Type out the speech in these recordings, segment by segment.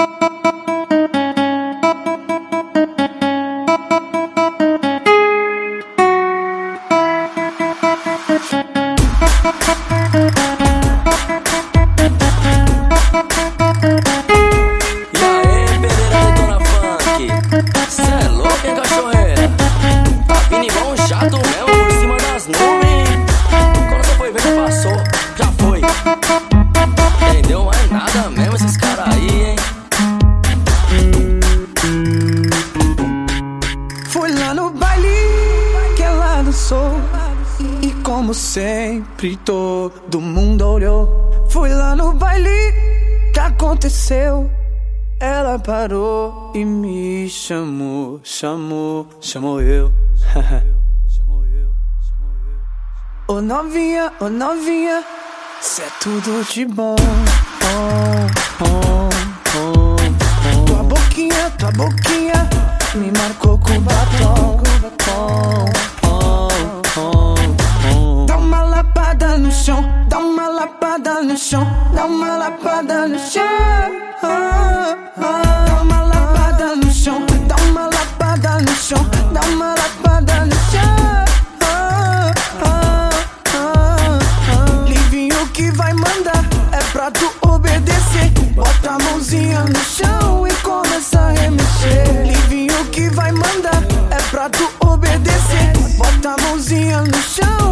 E como sempre, todo mundo olhou. Fui lá no baile, que aconteceu? Ela parou e me chamou, chamou, chamou eu. Ô oh, novinha, ô oh, novinha, cê é tudo de bom. Oh, oh, oh, tua boquinha, tua boquinha me marcou com batom. Chão, dá uma lapada no chão. Dá uma lapada no chão, dá uma lapada no chão, dá uma lapada no chão. Livinho que vai mandar é pra tu obedecer. Bota a mãozinha no chão e começa a remexer. Livinho que vai mandar é pra tu obedecer. Bota a mãozinha no chão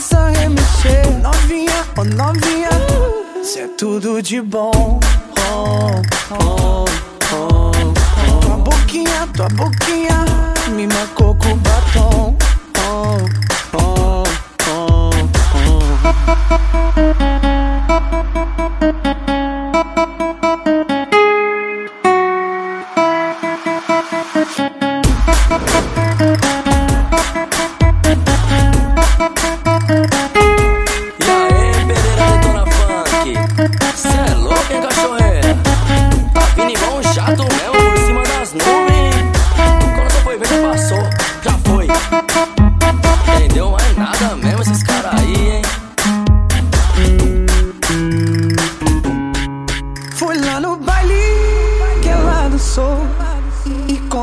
começa a remexer. Novinha, oh novinha. Cê é tudo de bom. Oh, oh, oh, oh. Tua boquinha, tua boquinha me marcou com batom.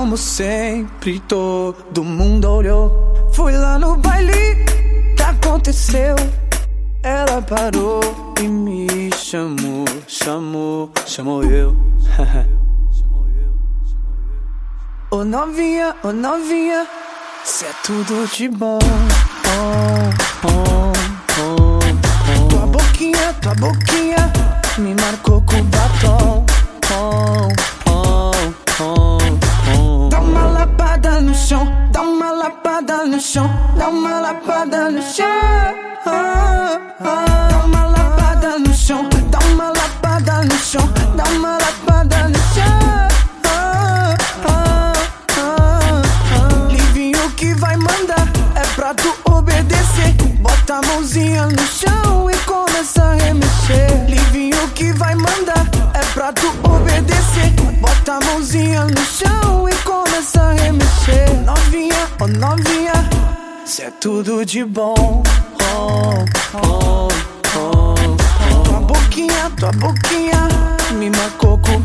Como sempre, todo mundo olhou. Fui lá no baile, aconteceu? Ela parou e me chamou, chamou, chamou eu. Ô oh, novinha, ô oh, novinha, cê é tudo de bom. Oh, oh, oh, oh. Tua boquinha, tua boquinha me marcou com batom. Oh, no chão, dá uma lapada no chão. Dá uma lapada no chão, dá uma lapada no chão, dá uma lapada no chão. Livinho que vai mandar é pra tu obedecer. Bota a mãozinha no chão e começa a remexer. Livinho que vai mandar é pra tu obedecer. Bota a mãozinha no chão e começa a remexer. Novinha, oh novinha. Cê é tudo de bom. Oh, oh, oh, oh. Tua boquinha, tua boquinha me marcou com